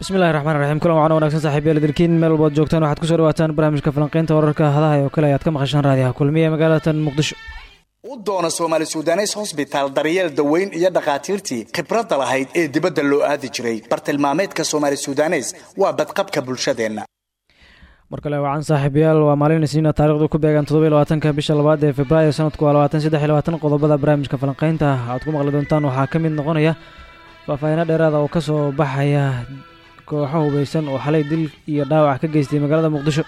bismillahi raxmaan raxiim kulan wacan wanagsan saaxiibyaal dirkiin meel walbaad joogtaan waxaad ku soo dhawaataan barnaamijka falanqeynta wararka hadaha oo kale ayaad ka maqashaan raadiyaha kulmiye magaalatan muqdisho. U doona soomaali sudanes hosbitaal daryeel daweyn iyo dhakhaatiirtii khibradda lahayd ee dibadda loo aadi jiray. Bartilmaameedka soomaali sudanes waa badqabka bulshadeenna. Mar kale wacan saaxiibayaal waa maalin isniina taarikhdu ku beegan toddobiy labaatanka bisha labaad ee februaayo sanadku waa labaatan saddex iyo labaatan. Qodobada barnaamijka falanqeynta aad ku maqli doontaan waxaa ka mid noqonaya faahfaahiino dheeraada oo ka soo baxaya kooxo hubeysan oo xalay dil iyo dhaawac ka geystay magaalada muqdisho.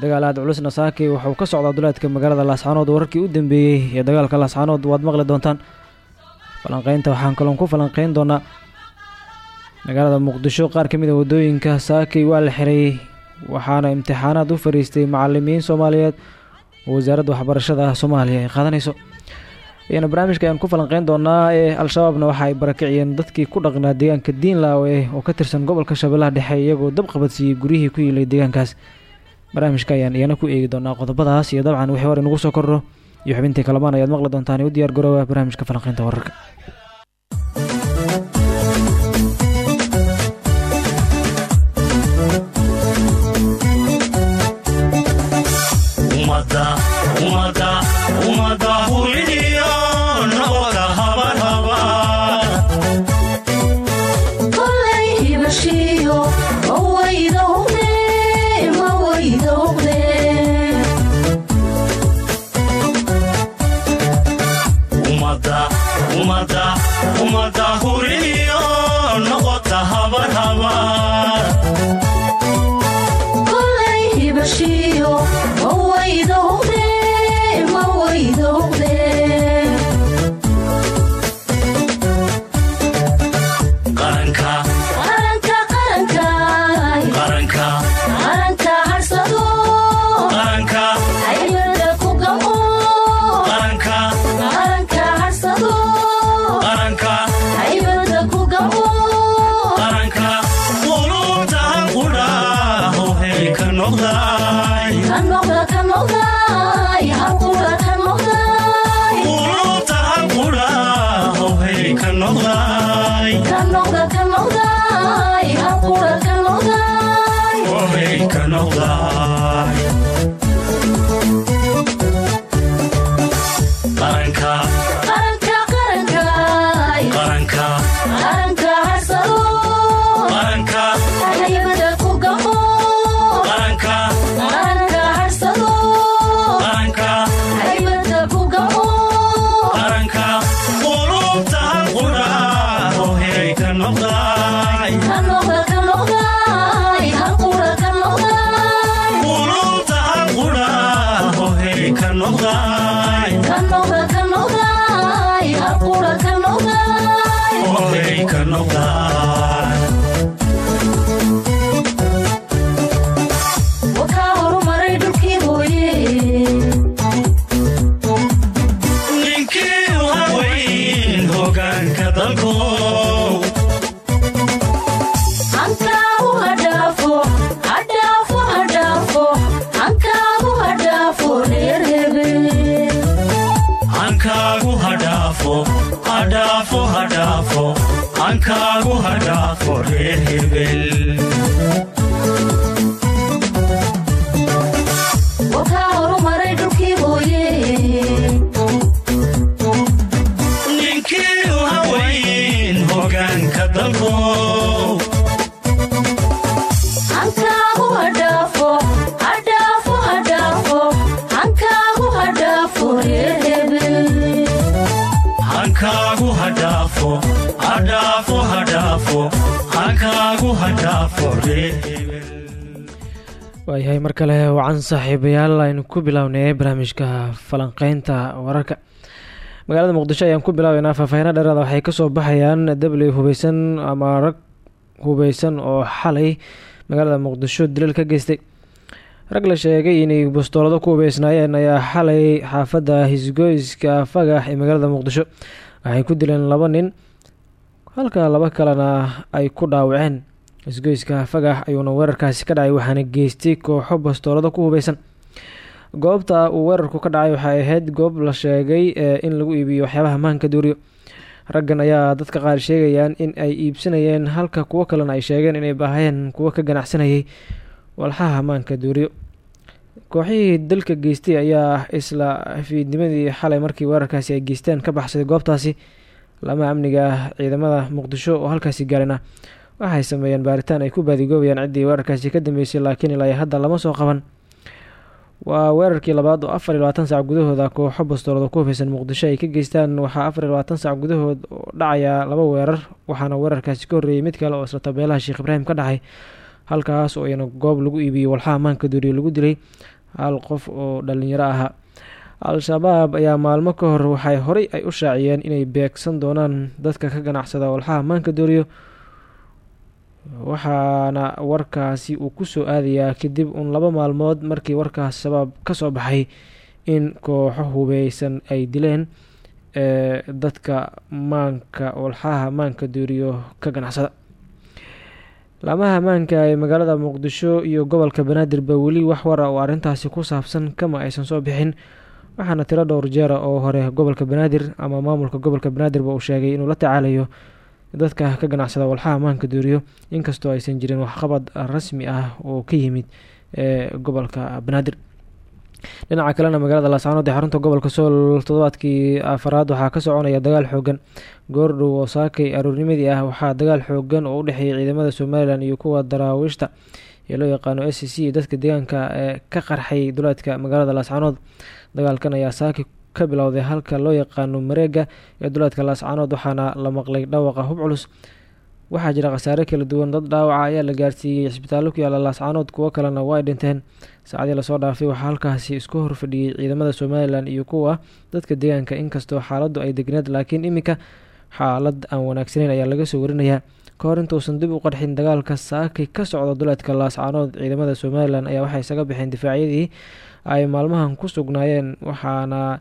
Dagaal aad culus nasaaki wuxuu ka socdaa duleedka magaalada laascaanood wararkii u dambeeyey ee dagaalka laascaanood waad maqli doontaan. Falanqeynta waxaan kaloon ku falanqeyn doonaa magaalada muqdisho qaar ka mid a waddooyinka saaki waa la xiray waxaana imtixaanaad u fariistay macalimiin soomaaliyeed oo wasaaradda waxbarashada soomaaliya ay qaadanayso iyana barnaamijka ayaan ku falanqeyn doonaa ee al-shabaabna waxa ay barakiciyeen dadkii ku dhaqnaa deegaanka diinlaawe oo ka tirsan gobolka shabeellaha dhexe iyagoo dab qabadsiiyey guryihii ku yiilay deegaankaas. Barnaamijka ayaan iyana ku eegi doonaa qodobadaas iyo dabcan wixii hore nagu soo korro iyo xubintii kalamaan ayaad maqli doontaan u diyaar garooba barnaamijka falanqeynta wararka umada huriyo noqota habarha kaagu hadhaa qoree hebel waayahay mar kale wacan saaxiibayaal aynu ku bilownay barnaamijka falanqeynta wararka. Magaalada muqdisho ayaan ku bilaabeynaa faahfaahino dheeraada waxay ka soo baxayaan dabley hubeysan ama rag hubeysan oo xalay magaalada muqdisho dilal ka geystay. Rag la sheegay inay bastoolado ku hubeysnaayeen ayaa xalay xaafadda hisgoyska fagax ee magaalada muqdisho. Waxay ku dileen laba nin halka laba kalena ay ku dhaawaceen isgoyska fagax ayuuna weerarkaasi ka dhacay waxaana geystay kooxo bastoolado ku hubeysan goobta uu weerarku ka dhacay waxay ahayd goob la sheegay in lagu iibiyo waxyaabaha maanka duuriyo. Raggan ayaa dadka qaar sheegayaan in ay iibsanayeen halka kuwo kalena ay sheegeen inay baahayeen kuwo ka ganacsanayay walxaha maanka duuriyo. Kooxihii dalka geystay ayaa isla fiidnimadii xalay markii weerarkaasi ay geysteen ka baxsaday goobtaasi. Lama amniga ciidamada muqdisho oo halkaasi gaarina waxay sameeyeen baaritaan ay ku baadigoobayaan ciddii weerarkaasi ka dambeysay laakiin ilaa hadda lama soo qaban. Waa weerarkii labaad oo afar iyo labaatan sac gudahooda kooxo bastoolada ku hufeysan muqdisho ay ka geystaan. Waxaa afar iyo sac gudahood dhacayaa laba weerar waxaana weerarkaasi ka horreeyay mid kale oo isla tabeelaha sheekh ibraahim ka dhacay halkaas oo iyana goob lagu iibiyey walxaha maanka duuriye lagu dilay hal qof oo dhalinyaro ahaa al-shabaab ayaa maalmo ka hor waxay horey ay u shaaciyeen inay beegsan doonaan dadka ka ganacsada walxaha maanka dooriyo waxaana warkaasi uu ku soo aadayaa kadib uun laba maalmood markii warkaas shabaab ka soo baxay in kooxo hubeysan ay dileen ee dadka maanka walxaha maanka dooriyo ka ganacsada. Laamaha ammaanka ee magaalada muqdisho iyo gobolka banaadirba weli wax wara oo arrintaasi ku saabsan kama aysan soo bixin waxaana tiro dhowr jeera oo hore gobolka banaadir ama maamulka gobolka banaadirba uu sheegay inuu la tacaalayo dadka ka ganacsada walxaha maanka duuriyo inkastoo aysan jirin waxqabad rasmi ah oo ka yimid ee gobolka banaadir. Dhinaca kalena magaalada laascaanood ee xarunta gobolka sool toddobaadkii afaraad waxaa ka soconaya dagaal xoogan. Goordhow oo saakay aroornimadii ah waxaa dagaal xoogan oo u dhexeeyay ciidamada somalilan iyo kuwa daraawiishta ee loo yaqaano s c dadka deegaanka ee ka qarxay duleedka magaalada laascaanood dagaalkan ayaa saaki ka bilowday halka loo yaqaano mareega ee duleedka laascaanood waxaana la maqlay dhawaqa hub culus. Waxaa jira khasaare kala duwan dad dhaawaca ayaa la gaarsiiyey cisbitaallo ku yaalla laascaanood kuwo kalena waa dhinteen. Saacadii la soo dhaafay waxaa halkaasi isku horfadhiyey ciidamada somalilan iyo kuwa dadka deegaanka. Inkastoo xaaladdu ay degneed laakiin iminka xaalad aan wanaagsaneyn ayaa laga soo warinayaa. Ka hor intuusan dib u qarxin dagaalka saakay ka socda duleedka laascaanood ciidamada somalilan ayaa waxay isaga baxeen difaacyadii ay maalmahan ku sugnaayeen waxaana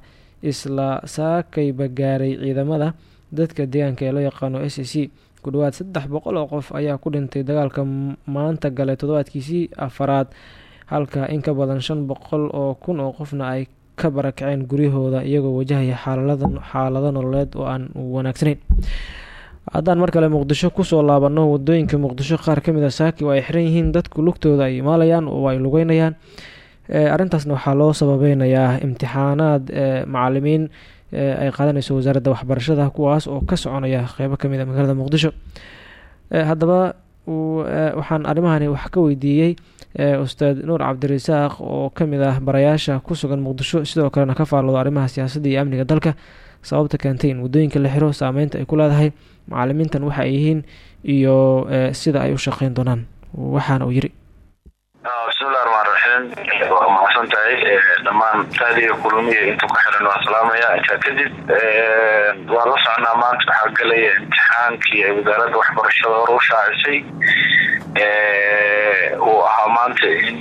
isla saakayba gaaray ciidamada. Dadka deegaanka ee loo yaqaano s c ku dhawaad saddex boqol oo qof ayaa ku dhintay dagaalka maanta galay toddobaadkiisii afaraad halka in ka badan shan boqol oo kun oo qofna ay ka barakaceen guryahooda iyagoo wajahaya xaalado nololeed oo aan wanaagsaneyn haddaan mar kale muqdisho ku soo laabano waddooyinka muqdisho qaar ka mid a saaki oo ay xiran yihiin dadku lugtooda ay imaalayaan oo ay lugeynayaan arrintaasna waxaa loo sababeynayaa imtixaanaad macalimiin ay qaadanayso wasaaradda waxbarashada kuwaas oo ka soconaya qeybo ka mid a magaalada muqdisho. Haddaba waxaan arrimahani wax ka weydiiyey ustaad nuur cabdirasaaq oo ka mid ah barayaasha ku sugan muqdisho sidoo kalena ka faalloodo arrimaha siyaasadda iyo amniga dalka sababta keentay in waddooyinka la xiro saameynta ay ku leedahay macalimiintan waxa ay yihiin iyo sida ay u shaqeyn doonaan. Waxaana uu yiri bismillahi raxmaan raxiim waa mahadsan dhammaan taadiga kulmiya intuu ka xiran waan salaamaya intaa kadib waa la socnaa maanta waxaa gelaya imtixaankii wasaaradda waxbarashada hore u shaacisay uu ahaa maanta in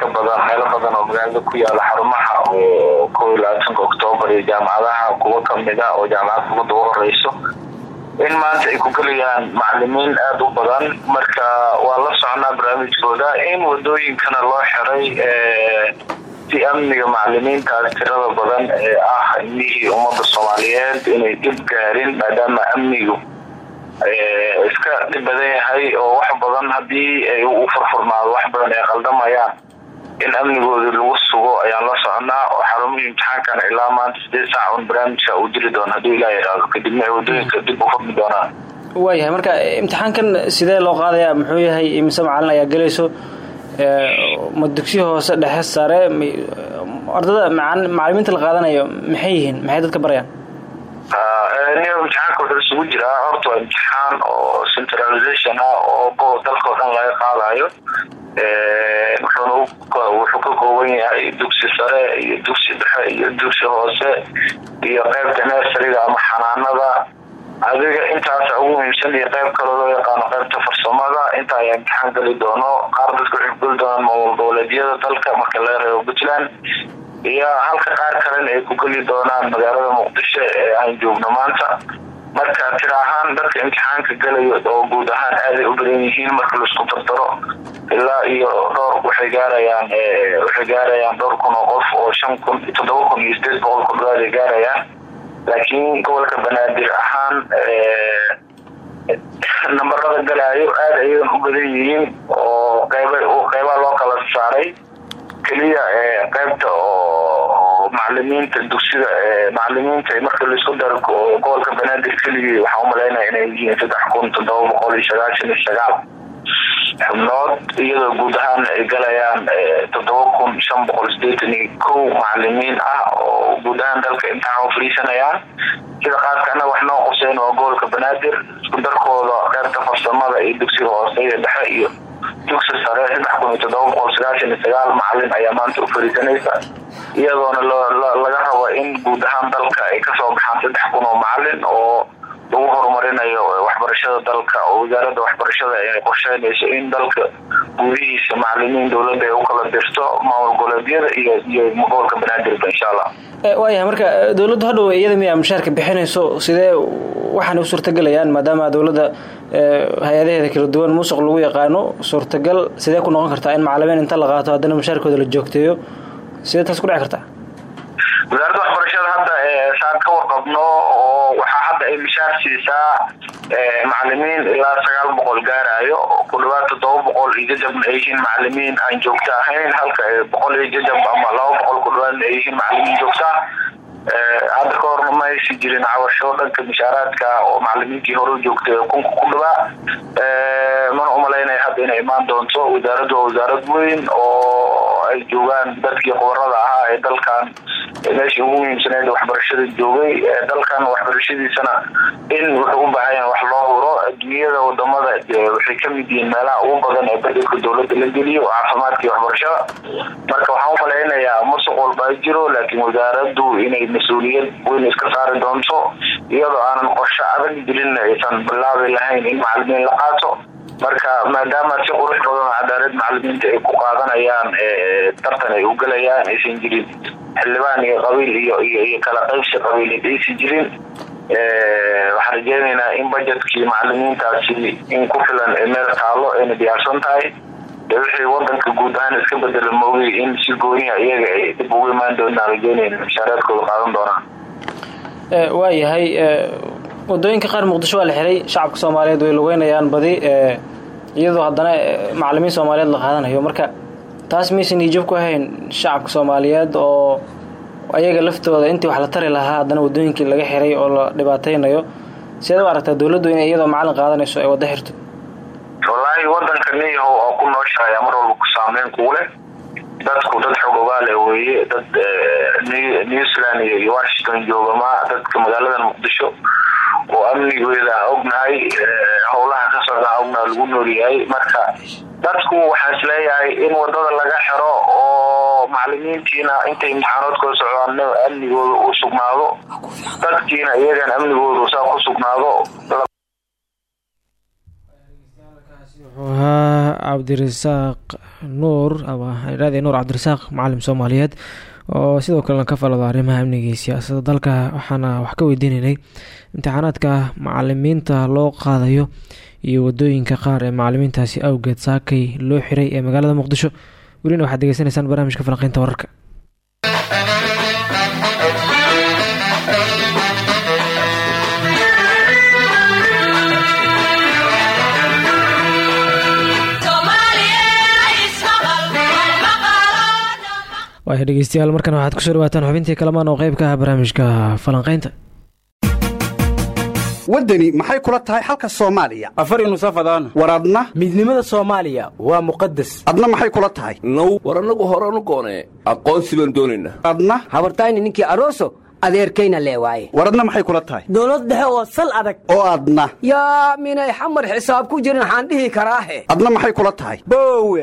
ka badan meelo badan oo magaalada ku yaalla xarumaha oo kow iyo labaatanka oktoobar iyo jaamacadaha kuwo kamida oo jaamacadda umada u horeyso in maanta ay ku gelayaan macalimiin aada u badan. Marka waa la socnaa barnaamijkooda. In wadooyinkana loo xiray si amniga macalimiintaas tirada badan ee ah ilmihii ummadda soomaaliyeed inay dhib gaarin maadaama amnigu iska dhib badan yahay oo wax badan haddii u furfurnaado wax badan ay qaldamayaan in amnigoodii lagu sugo ayaan la soconaa xarumihii imtixaankan ilaa maanta sideed saac un barnaamijka uu jiri doono hadduu ilaa yidhaahdo kadibna ay waddooyinka dib u furmi doonaan waayahay marka imtixaankan sidee loo qaadayaa muxuu yahay imise macalin ayaa gelayso ma dugsiyo hoose dhexe sare ardada macalimiinta la qaadanayo maxay yihiin maxay dadka barayaan? Niyo imtixaanka wuxuu isugu jiraa horta waa imtixaan oo centralization ah oo dalka oo dhan laga qaadayo wuxuu ka kooban yahay dugsi sare iyo dugsi dhexe iyo dugsi hoose iyo qeybta nersariga ama xanaanada. Adiga intaasa ugu muhiimsan iyo qeyb kaloo loo yaqaano qeybta farsamada inta ayaa imtixaan geli doono. Qaar dadka waxay geli doonaan maamul goboleedyada dalka marka laga reebo puntland iyo halka qaar kalena ay ku geli doonaan magaalada muqdisho ee aan joogno maanta. Marka tira ahaan dadka imtixaanka gelayo oo guud ahaan aaday u badan yihiin marka la isku dardaro ilaa iyo dhowr waxay gaarayaan waxay gaarayaan dhowr kun oo qof oo shan kun toddoba kun iyo sideed boqol ku dhawaad ay gaarayaan. Laakiin gobolka banaadir ahaan nambarada galaayo aada ayadan u badan yihiin oo qeyba qeybaha loo kala saaray. Keliya qeybta oo macalimiinta dugsida macalimiinta marka la isku daro gobolka banaadir keligii waxaan u malaynaya inay yihiin saddex kun toddoba boqol iyo sagaashan iyo sagaal xubnood iyadoo guud ahaan ay galayaan toddoba kun shan boqol sideetan iyo kow macalimiin ah oo guud ahaan dalka imtixaan u fariisanayaan sida qaadkana wax noo quseyn waa gobolka banaadir isku darkooda qeybta farsamada iyo dugsiga hoose iyo dhexe iyo dugsi sare saddex kun iyo toddoba boqol sagaashan iyo sagaal macalin ayaa maanta u fariisanaysa iyadoona laga rabo in guud ahaan dalka ay ka soo baxaan saddex kun oo macalin oo lagu horumarinayo waxbarashada dalka oo wasaaradda waxbarashada ay qorsheynayso in dalka gudihiisa macalimiin dowladda ay u kala dirto maamul goboleedyada iyo iyo gobolka banaadirba insha allah waayahay marka dowladdu hadhow iyada miyaa mushaarka bixinayso sidee waxaana u suurtagelayaan maadaama dowladda hay'adaheeda kala duwan musuq lagu yaqaano suurtagal sidee ku noqon kartaa in macalimiin inta la qaato haddana mushaarkooda la joogteeyo? Sidee taas ku dhici kartaa? Wasaaradda waxbarashada hadda saan ka warqabno oo ay mishaar siisaa macalimiin ilaa sagaal boqol gaarayo ku dhawaad toddoba boqol iyo jajabna ay yihiin macalimiin aan joogto ahayn halka boqol iyo jajab ama laba boqol ku dhawaadna ay yihiin macalimiin joogtaa hadda ka horna ma aysi jirin cawasho dhanka mishaaraadka oo macalimiintii hore joogtay kunka ku dhawaa mana u malaynaya hadda inay imaan doonto wasaaraddu wasaarad weyn oo ay joogaan dadkii qobarada ahaa ee dalkan meeshii ugu muhiimsaneed waxbarashada joogay dalkan waxbarashadiisana in wuxuu u baahan wax loo huro adduunyada waddamada waxay ka mid yihiin meelaha ugu badan ee bedelka dowladda la geliyo caafimaadka iyo waxbarashada. Marka waxaan umalaynayaa musuq walba ay jiro laakiin wasaaraddu inay mas'uuliyad weyn iska saari doonto iyadoo aanan qorsho adag jirin aysan bilaabi lahayn in macalimiin la qaato maadaama si qurux badan cadaalad macalimiinta ay ku qaadanayaan tartan ay u gelayaan aysan jirin xildhibaan iyo qabiil iyo iyo kala qaybsi qabiilid aysan jirin. Waxaan rajeynaynaa in bajetkii macalimiintaasi in ku filan meel taalo ayna diyaarsan tahay. Wixii wadanka guud ahaan iska bedela moogay in si gooniha iyaga ay dib ugu imaan doonaan rajeynayna mashaareedkooda qaadan doonaan. Waayahay waddooyinka qaar muqdisho waa la xiray shacabka soomaaliyeed way lugeynayaan badi iyadoo haddana macalimiin soomaaliyeed la qaadanayo. Marka taas maysan iijab ku ahayn shacabka soomaaliyeed oo ayaga laftooda intii wax la tari lahaa haddana wadooyinkii laga xiray oo la dhibaateynayo sideed u aragtaa dowladdu inay iyadoo macalin qaadanayso ay waddo xirto wallaahi wadanka niyahow oo ku nooshahay mar walba ku saameyn kugu leh dadku dad xogogaale weeye. Dad new zealand iyo washington joogama. Dadka magaaladan muqdisho oo amnigeeda ognahay howlaha ka socdaa ognaha lagu noolyahay. Marka dadku waxaan is leeyahay in waddada laga xiro oo macalimiintiina intay imtixaanoodkooda socdaan amnigooda uu sugnaado. Dadkiina iyagan amnigooda saa ku sugnaado. Wuxuu ahaa cabdirasaaq nuur amairaade nuur cabdirasaaq macalim soomaaliyeed oo sidoo kalena ka falado arrimaha amniga iyo siyaasadda dalka. Waxaana wax ka weydiinaynay imtixaanaadka macalimiinta loo qaadayo iyo waddooyinka qaar ee macalimiintaasi awgeed saakay loo xiray ee magaalada muqdisho. Welina waxaad degeysanaysaan barnaamijka falanqeynta wararka waaya dhegeystayaal markan waxaad ku soo dhawaataan xubintii kalamaan oo qeyb ka ah barnaamijka falanqeynta waddani maxay kula tahay xalka soomaaliya? Afari nusafadaan war adna? Midnimada soomaaliya waa muqadas adna maxay kula tahay? Now war annagu horanu goonee. Aqoonsi baan doonaynaa adna? Habartayni ninkii aroso adeerkayna lee waaye. War adna maxay kula tahay? Dowlad dhexe oo sal adag. Oo adna. Yaa minay xamar xisaab ku jirin waxaan dhihi karaahe adna maxay kula tahay? Boowe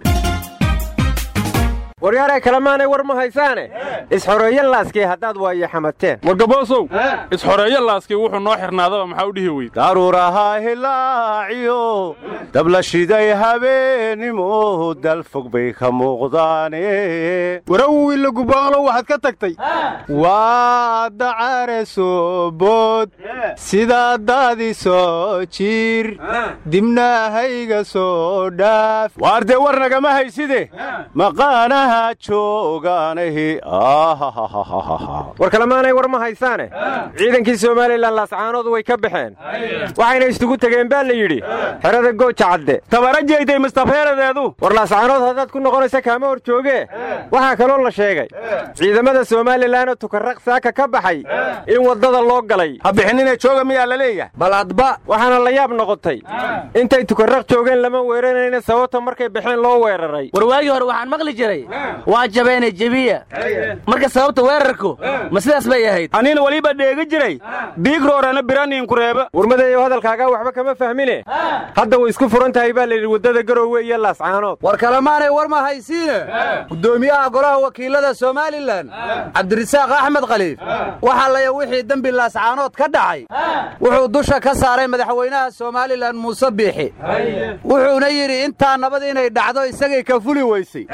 waryaaray kalemaanay war ma haysaane? Isxoreeyo laaskii haddaad waayo xamateen. Wargaboosow isxoreeyo laaskii wuxuu noo xirnaadaba maxaa u dhihi weyd? Daruurahaa hilaaciyo dabla shiday habeenimo dalfog bay ka muuqdaane. Warawwiilla gubaaqlo waxaad ka tagtay. Waa dacare soo bood sidaa daadi soo jiir. Dibnahayga soo dhaaf. Waar dee war nagama hayside maqaanaha joogaanahi war kalemaanay war ma haysaane. Ciidankii somalilan laascaanood way ka baxeen. Waxayna isugu tegeen baa la yidhi xerada gooja cadde tabara jeegtay mustafeeradeedu war laascaanood haddaad ku noqonaysa kaama hor joogee waxaa kaloo la sheegay ciidamada somalilanoo tukarraq saaka ka baxay in waddada loo galay. Ha bixinina jooga miyaa la leeyahay. Bal adba waxaana la yaab noqotay intay tukarraq joogeen lama weeranayna sababta markay baxeen loo weeraray. War waagii hore waxaan maqli jiray waa jabeene jebiya marka sababta weerarku ma sidaas bay ahayd. Anina weliba dheegi jiray. Biigroorana biraniinkureeba warmadeeyo hadalkaagaa waxba kama fahmine. Hadda way isku furan tahay baa layidhi waddada garowe iyo laascaanood war kalemaanay war ma haysiine. Guddoomiyaha golaha wakiilada somalilan cabdirisaaq axmed khaliif waxaa laya wixii dembi laascaanood ka dhacay wuxuu dusha ka saaray madaxweynaha somalilan muuse biixi wuxuuna yidhi intaa nabad inay dhacdo isagay ka fuli weysay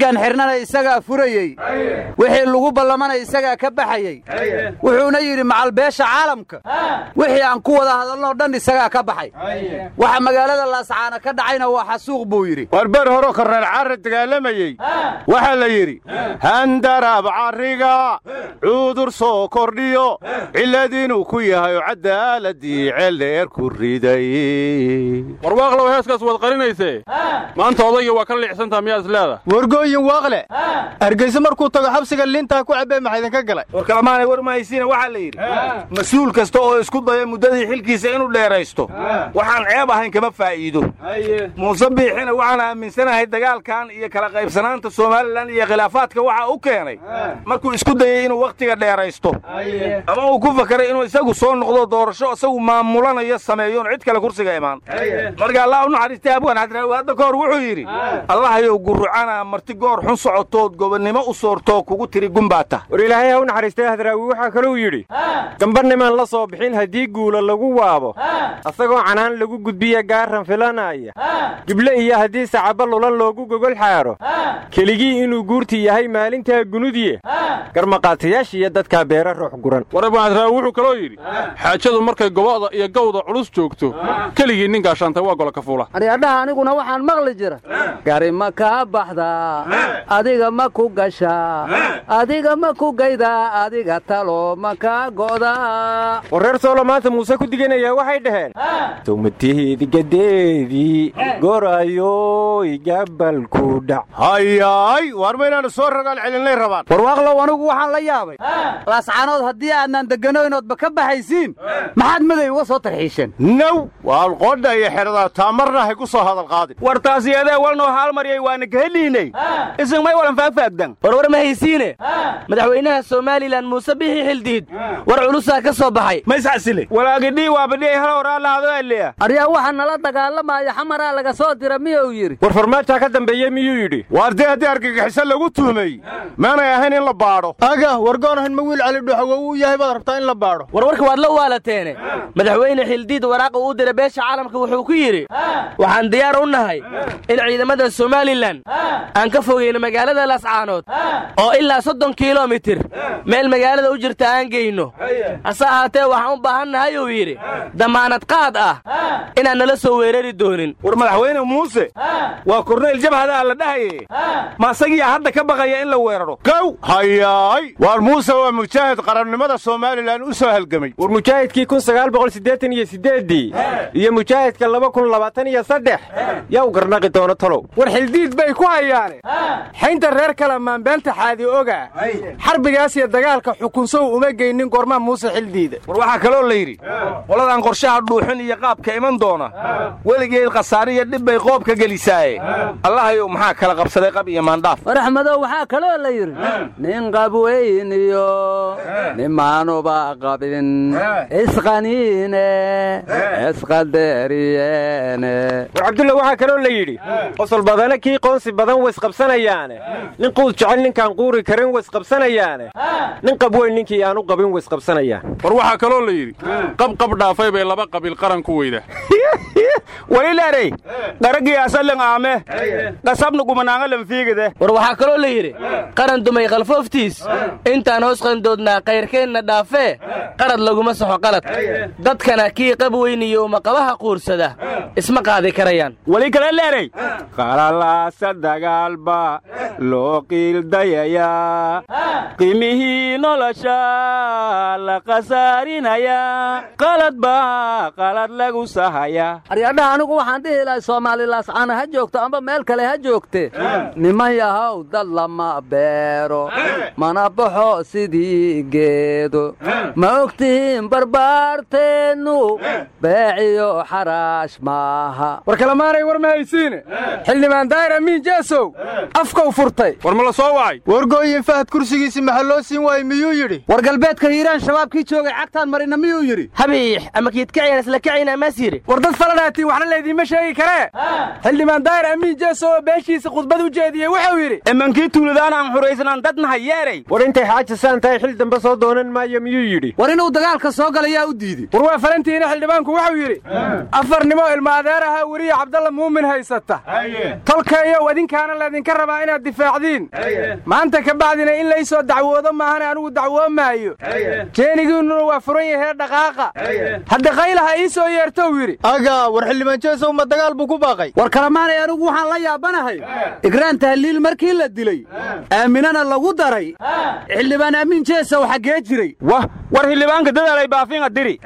xariggan xidhnana isagaa furayey. Wixii lagu ballamana isagaa ka baxayey. Wuxuuna yidhi macalbeesha caalamka. Wixii aan ku wada hadalnoo dhan isagaa ka baxay. Waxa magaalada laascaana ka dhacayna waa xasuuq buu yidhi. Warber horoo korneel carra dagaalamayey. Waxaa la yidhi handaraab carriga cuudur soo kordhiyo cillad inuu ku yahay oo caddaaladii ceeldheer ku riday. Warwaaqlow heeskaas waad qarinaysee? Maanta odayga waa ka liicsantaa miyaad isleeda wargooyin waaqle. Hargeyse markuu tago xabsiga liintaa ku cabbee maxaa idinka galay. War kalamaanay war mahaysiina waxaa la yidhi mas'uul kasta oo isku daya muddadii xilkiisa inuu dheeraysto waxaan ceeb ahayn kama faa'iido. Muuse biixina waxaan aaminsanahay dagaalkan iyo kala qaybsanaanta somalilan iyo khilaafaadka waxa u keenay. Markuu isku dayey inuu wakhtiga dheeraysto. Ama uu ku fakaray inuu isagu soo noqdo doorasho isagu maamulanayo sameeyoon cid kale kursiga imaan. Marka allah u naxariistay abwan xadraawi hadda ka hor wuxuu yidhi allahayow gurucana marti goor xun socotood gobonnimo u soortoo kugu tiri gumbaata war ilaahay ha u naxariistay hadraawi waxaa kaluu yidhi gamba nimaan la soo bixin haddii guula lagu waabo asagoo canaan lagu gudbiya gaaran filanaya. Gible iyo haddii sacaba lulan loogu gogol xaaro. Keligii inuu guurti yahay maalintaa gunudiye. Garmaqaatayaashiiyo dadkaa beera ruux guran. War abwaxadraawi wuxuu kaloo yidhi xaajadu markay goba'da iyo gawda culus joogto keligii nin gaashaantay waa gola ka fuula. Aryadhaha aniguna waxaan maqli jira gari ma kaa baxdaa adiga ma ku gashaa adiga ma ku gaydaa adiga talo ma kaa go'daa war reer soolo maanta muuse ku diganayaa waxay dhaheen tumatiidi gadeedii gorayoy gabalku dhac hayaay waar ma inaannu soo ragaal celinay rabaan warwaaqlow anigu waxaan la yaabay laascaanood haddii aadnaan degganoynoodba ka baxaysiin maxaad maday uga soo tarxiisheen naw waa alqoodha iyo xedhadaa taamarna hay ku soo hadal qaadin war taasiyadee walnoo haalmaryay waana kaheliinay isingmay walan faagfaagdan warwar ma haysiine? Madaxweynaha somalilan muuse bixi xildiid war culusaa ka soo baxay. Maysxasile walaagidhii waabadhii hal horaalaado eleya aryaa waxa nala dagaalamaya xamaraa laga soo dira miyuu yidhi? War farmaajaa ka dambeeyey miyuu yidhi? Waar dee haddii argagixiso lagu tuhmay maanay ahayn in la baadho. Aga wargoonahan ma wiil cali dhuxowo uu yahay baad rabtaa in la baadho. Warwarka waad la waalateene. Madaxweyne xildiid waraaqa uu diray beesha caalamka wuxuu ku yidhi waxaan diyaar u nahay in ciidamada somalilan aan ka fogeyno magaalada laascaanood oo ilaa soddon kilomitir. Meel magaalada u jirta aan geyno. Hase ahaatee waxaan u baahan nahay uu yidhi damaanad qaad ah inaan nala soo weerari doonin. War madaxweyne muuse waa korneyl jabhadaa la dhahaye ma asagiyaa hadda ka baqaya in la weeraro? Gow hayaay waar muuse waa mujaahid qarannimada somalilan u soo halgamay. War mujaahidkii kun sagaal boqol siddeetan iyo siddeeddii iyo mujaahidka laba kun labaatan iyo saddex. Yaa u garnaqi doono talow. War xildiid bay ku hayaane xaynta reer kale maanbeenta xaadi ogaa xarbigaas iyo dagaalka xukunsow uma geynin gormaa muuse xildiida war waxaa kaloo la yidhi qoladaan qorshaha dhuuxin iyo qaabka iman doona. Weligeed khasaare iyo dhib bay qoobka gelisaaye. Allahayow maxaa kala qabsaday qab iyo maandhaaf war axmedow waxaa kaloo la yidhi nin qabweyniyo nimaanuba qabin isqaniine isqaderiyeene war cabdulla waxaa kaloo la yidhi qosol badane kii qoonsi badan waysqabsanayaane nin quud jecel ninkaan quuri karin waysqabsanayaane nin qabweyn ninkii aanu qabin waysqabsanayaan war waxaa kaloo la yidhi qabqab dhaafay bay laba qabiil qaran ku weyda. Walilaarey dharagiyaasalen aame qasabna gumanaangalan fiigide. War waxaa kaloo la yidhi qaran dumay khalfooftiis intaan hoos qandoodnaa kayrkeenna dhaafee qarad laguma saxo qalad. Dadkana kii qab weyniyo maqabaha quursada isma qaadi karayaan. Weli kale leerey qalalaasa dagaalba loo qiildayayaa qimihii nolosha la khasaarinayaa qalad baa qalad lagu sahaya. Aryadhaha anigu waxaan dhihi lahay soomaalilaascaana ha joogto amba meel kale ha joogte. Niman yahow dad lama beero. Mana baxo sidii geedo ma og tihiin barbaarteennu beeciyo xaraash maaha. War kalamaanay war ma haysiine xildhibaan daahir amiin jeesow afkow furtay. War ma la soo wacay wargooyin fahad kursigiisi maxa loo siin waayey miyuu yidhi? War galbeedka hiiraan shabaabkii joogay cagtaan marina miyuu yidhi? Habiix ama kiidkacyan isla kacayna maas yidhi. War dad faladhaatiin waxna laydiinma sheegi karee xildhibaan daahir amiin jeesow oo beeshiisa khudbad u jeediyey wuxuu yidhi imankii tuuladaan aan xuraysnaan dadnaha yeeray. War intay xaajisaan tahay xil dambe soo doonan maayo miyuu yidhi? War inuu dagaalka soo gala yaa u diidey war waa falantiina xildhibaanku wuxuu yidhi afarnimo ilma adeer ahaa weriya cabdalla muumin haysata. Tolkeeyow adinkaana laydinka rabaa inaad difaacdiin. Maanta ka bacdina in laysoo dacwoodo maahane anigu dacwoomaayo jeenigiinnuna waa furan yahee dhaqaaqa. Hadda qaylaha ii soo yeertou yidhi. Agaa war xildhibaan jeesow ma dagaal buu ku baaqay. War kalamaanay anigu waxaan la yaabanahay. Igraan tahliil markii la dilay. Aaminana lagu daray. Xildhibaan aamin jeesow xaggee jiray. Wah war xildhibaanka dadaalay baafinga diri.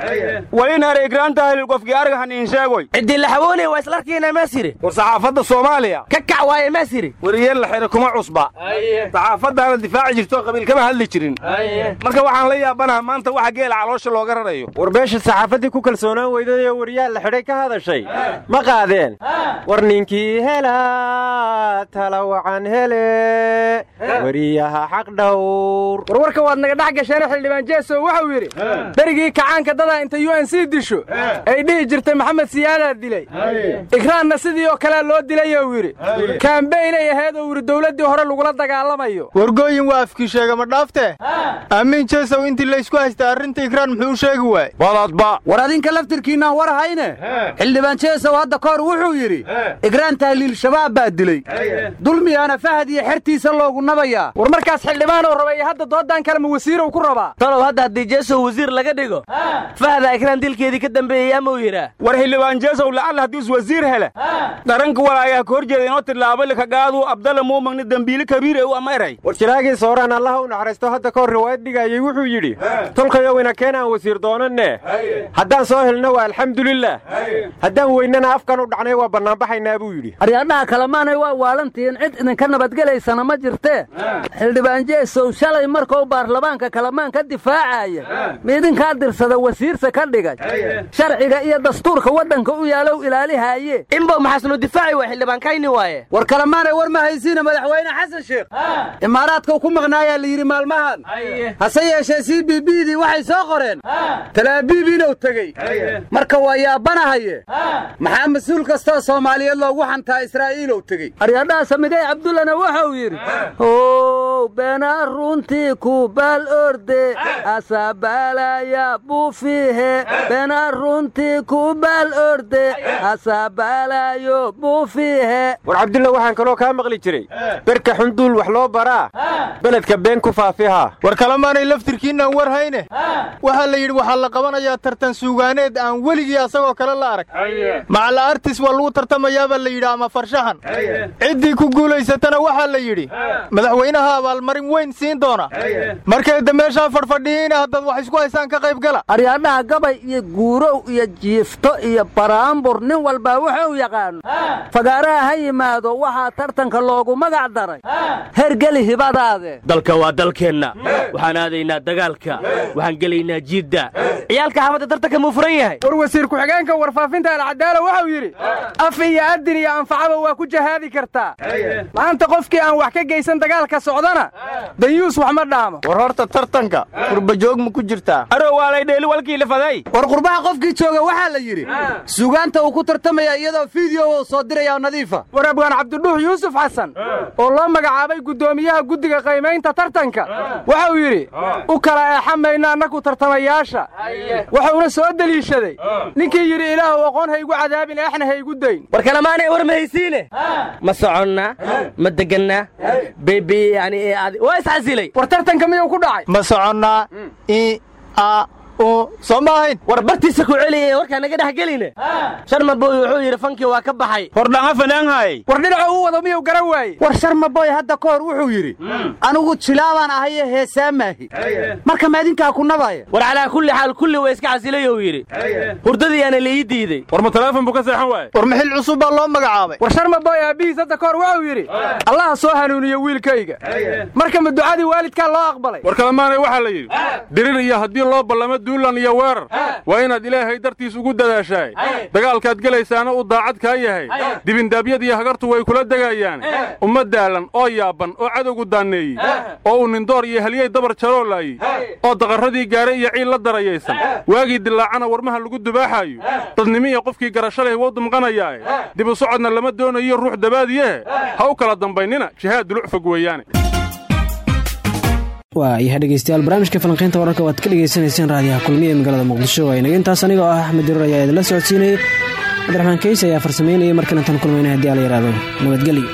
Walinare igraan tahliil qofkii arga haniin sheegoy ciddii la xawoonaya waa islarkiina maas yidhi war saxaafadda soomaaliya. Ka kac waaye maas yidhi wariyeel la xidha kuma cusba. Saxaafaddaana difaaci jirto qabiil kama hadli jirin. Marka waxaan la yaabanaha maanta waxa geela caloosha looga rarayo. War beesha saxaafaddii ku kalsoonaan weyday oo wariyaal la xidhay ka hadashay. Ma qaadeen? War ninkii hela tala wacan hele. Weriyaha xaq dhowr. Warwarka waad naga dhex gasheene xildhibaan jeesow wuxuu yidhi berigii kacaanka dadaa inta u n c disho ay dhihi jirtay maxamed siyaadaa dilay. Ikraanna sidii oo kalea loo dilayou yidhi kaambeynay ahayd oo yidhi dowladdii hore lagula dagaalamayo. Wargooyin waa afkii sheega ma dhaaftee amiin jeesow intii laysku haystay arrinta ikraan muxuu u sheegi waayey. Badadba war adinka laftirkiinnaan war hayne xildhibaan jeesow hadda ka hor wuxuu yidhi igraan tahliil shabaab baa dilay. Dulmiyaana fahad iyo xertiisa loogu nabayaa. War markaas xildhibaanuu rabay hadda dooddan kale ma wasiirow ku rabaa? Talow hadda haddii jeesow wasiir laga dhigo fahda ikraan dilkeedii ka dambeeyey amau yidhaa war xildhibaan jeesow lacalla haddii is wasiir hele dharanka walaayaha ka hor jeeda inoo tilaabo abdalla muumagni dembiile kabiir ee u ameeray war jiraagii sooraan allaha u naxariisto hadda ka hor riwaayad dhigayey wuxuu yidhi tolkayow ina keen aan wasiir doonanne. Haddaan soo helno waa alxamdulilah haddaan weynana afkan u dhacnay waa bannaanbaxaynaa buu yidhi. Aryaadhaha kalemaanay waa waalantihiin cid idinka nabadgelaysana ma jirtee xildhibaan jeesow shalay markuu baarlamaanka kalamaan ka difaacaya miidinkaa dirsada wasiirsa ka dhigay? Sharciga iyo dastuurka waddanka u yaalow ilaalihaaye. Inbow maxaasnu difaaci waa xildhibaankayni waaye? War kalemaanay war ma haysiina madaxweyne xasan sheekh imaaraadkau ku maqnaayaa la yidhi maalmahan. Hase yeeshee c b b dii waxay soo qoreen. Talaabiib inuu tegey. Marka waa yaabanahaye. Maxaa mas'uul kastoo soomaaliyeed loogu xantaa israa'iilow tegey? Aryadhaha samigay cabdullana wuxuu yidhi how beenaa runtii ku baal orde asabaalaya buufihe. Beenaa runtii ku baal orde asabaalayo buufihe. War cabdulla waxaan kaloo kaa maqli jiray. Berka xunduul wax loo baraa. Beledka been ku faafiha. War kalemaanay laftirkiinaan war hayne. Waxaa la yidhi waxaa la qabanayaa tartan suugaaneed aan weligii asagoo kale la arag. Macala artis waa lagu tartamayaabaa la yidhi ama farshaxan. Ciddii ku guulaysatana waxaa la yidhi madaxweynaha abaalmarin weyn siin doona. Markayda meeshaa fadhfadhiyiina haddaad wax isku haysaan ka qayb gala. Aryaadhaha gabay iyo guurow iyo jiifto iyo baraambur nin walbaa wuxuu yaqaano fagaaraha ha yimaado waxaa tartanka loogu magac daray. Hergeli hibada qaadeen dalka waa dalkeenna. Waxaan aadaynaa dagaalka. Waxaan gelaynaa jiidda ciyaalka xaafadda tartanka muu furan yahay. War wasiir ku-xigeenka warfaafinta alcadaala waxau yidhi af iyo adin iyo anfacaba waa ku jahaadi kartaa. Maanta qofkii aan wax ka geysan dagaalka socdana dayuus wax ma dhaamo. War horta tartanka qurbajoog ma ku jirtaa? Arowaalay dheeli walkii lifaday war qurbaha qofkii jooga waxaa la yidhi sugaanta uu ku tartamaya iyadoo fiideo uu soo diraya nadiifa. War abwaan cabdidhuux yuusuf xasan oo loo magacaabay guddoomiyaha guddiga qaymaynta tartanka. Waxau yidhi u kala eexamayna annaku tartamayaasha. Wuxuuna soo deliishaday. Ninkii yidhi ilaahu aqoon haygu cadaabin eexna haygu dayn war kalemaanay war mahaysiine ma soconna? Ma degannaa bebi yani waa iscasilay war tartanka miyuu ku dhacay? Ma soconnaa i a u soo ma ahayn war bartiisa ku celiya warkaa naga dhex geline. Sharmaboy wuxuu yidhi fankii waa ka baxay. Hordhanga fanaanhay war dhinaca u wado miyuu garan waaye war sharmaboy hadda ka hor wuxuu yidhi anigu jilaabaan ahaye heesaa maahi. Marka maadinkaa ku nabaya war calaa kulli xaal kulli waa iska casilayou yidhi. Hurdadiiyaana laii diidey war ma teleefon buu ka seexan waaye war maxil cusub baa loo magacaabay. War sharmaboy aabbihiis hadda ka hor wuxuu yidhi. Allaha soo hanuuniyo wiilkayga. Marka ma ducadii waalidkaa loo aqbalay? War kalemaanay waxaa la yidhi dirir iyo haddii loo ballamo duulan iyo weerar waa inaad ilaahay dartiis ugu dadaashaay dagaalkaad gelaysaana uu daacad kaa yahay. Dibindaabyad iyo hagartu way kula degayaan ummad daalan oo yaaban oo cadowgu daanneeyey. Oo uu nindoor iyo halyey dabar jaloolaayey oo daqarradii gaaray iyo ciil la darayaysan. Waagii dilaacana warmaha lagu dubaaxaayo dadnimo iyo qofkii garasho leh wou dumqanayaae dib u socodna lama doonayo ruux dabaadiyehe ha. U kala dambaynina jihaad duluc fog weeyaane waayahay dhegeystayaal barnaamijka falanqaynta wararka waad ka dhegaysanayseen raadiyaha kulmiya ee magaalada muqdisho. Aynaga intaas anigoo ah axmed dirar ayaa idinla socodsiinayey cabdiraxmaan keyse ayaa farsameynayay markan intaan kulmayna haddii ala yidhaahdo nabadgelyo